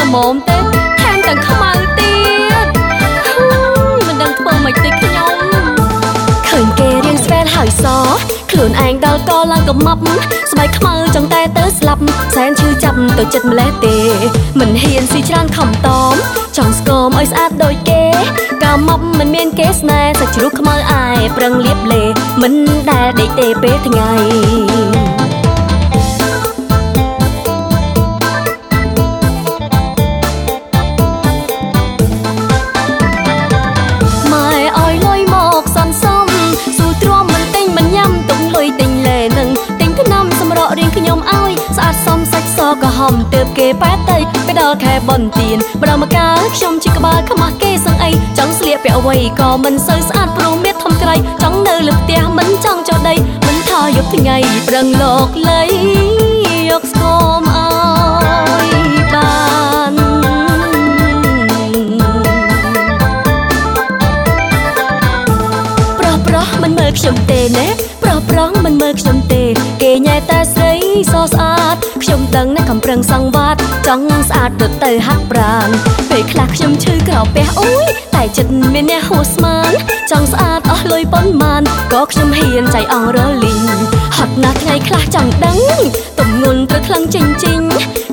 ល្មមទេថែមទាំងខ្មៅទៀ ខ្លួនឯងដល់កឡើងកំមប់ស្បែកខ្មៅចង់តែទៅស្លាប់សែនឈឺចាប់ទៅចិត្តម្លេះទេ មិនហ៊ានស៊ីច្រើនខំតមចង់ស្គមឲ្យស្អាតដូចគេកាមប់មិនមានគេស្នេហ៍សាច់ជ្រូកខ្មៅអាយប្រឹងលៀបលេមិនដែលដេកទេពេលថ្ងៃ ក៏ហំទើបគេប៉ែតៃពេលដល់ខែបនទៀនម្ដងមកកាខ្ញុំជាក្បាលខ្មាស់គេសឹងអីចង់ស្លៀកពាក់អ្វីក៏មិនសូវស្អាតព្រោះមានធំក្រៃចង់នៅលើផ្ទះមិនចង់ចុះដីមិនថាយប់ថ្ងៃប្រឹងលោកលៃយកស្គមអើយបានប្រុសប្រុសមិនមើលខ្ញុំទេណាប្រុសប្រុ ស្រីសស្អាតខ្ញុំដឹងណាកំប្រឹងសង្វាតចង់ស្អាតទៅទៅហាក់ប្រានពេលខ្លះខ្ញុំឈឺក្រៅពះអូយតែចិត្តមានអ្នកហួស្មានចង់ស្អាតអស់លុយប៉ុន្មានក៏ខ្ញុំហ៊ានចៃអងរលីងហត់ណាស់ថ្ងៃខ្លះចង់ដឹងទំងន់ត្រូវខ្លាំងចេញចេញ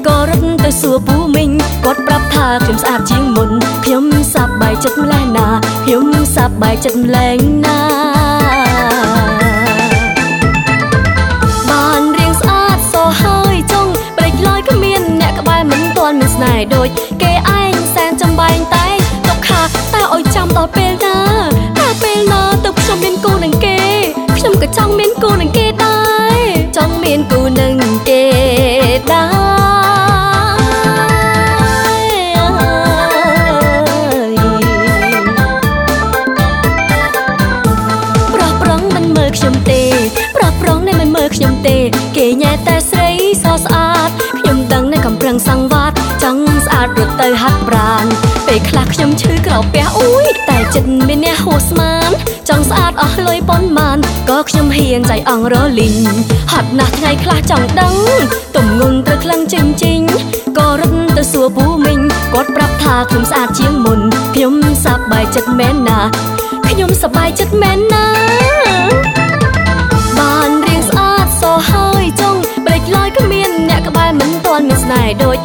ក៏រត់ទៅសួរពូមីងគាត់ប្រាប់ថាខ្ញុំស្អាតជាងមុនខ្ញុំសប្បាយចិត្តម្ល៉េះណាខ្ញុំសប្បាយចិត្តម្ល៉េះណា ស្នេហ៍ដូចគេឯងសែនចំបែងតែទុកខាតើអុយចាំដល់ពេលណាតើពេលណាទៅខ្ញុំមានគូនឹងគេខ្ញុំក៏ចង់មានគូនឹងគេដែរចង់មានគូនឹងគេដែរខ្ញុំទេប្រាប់ប្រងនេះមិនមើលខ្ញុំទេ គេញ៉ែតែស្រីសស្អាត រត់ទៅហាត់ប្រាណពេលខ្លះខ្ញុំឈឺក្រោពះអ៊ុយតែចិត្តមានអ្នកហួស្មានចង់ស្អាតអស់លុយប៉ុន្មានក៏ខ្ញុំហ៊ានចៃអងរលីងហត់ណាស់ថ្ងៃខ្លះចង់ដឹងទំងន់ត្រូវខ្លាំងចេញចេញក៏រត់ទៅសួរពូមីងគាត់ប្រាប់ថាខ្ញុំស្អាតជាងមុនខ្ញុំសប្បាយចិត្តមែនណាខ្ញុំសប្បាយចិត្តមែនណាបានរៀងស្អាតសហើយចង់បេចឡើយគ្មានអ្នកក្បែរមិនទាន់មានស្នេហ៍ដូច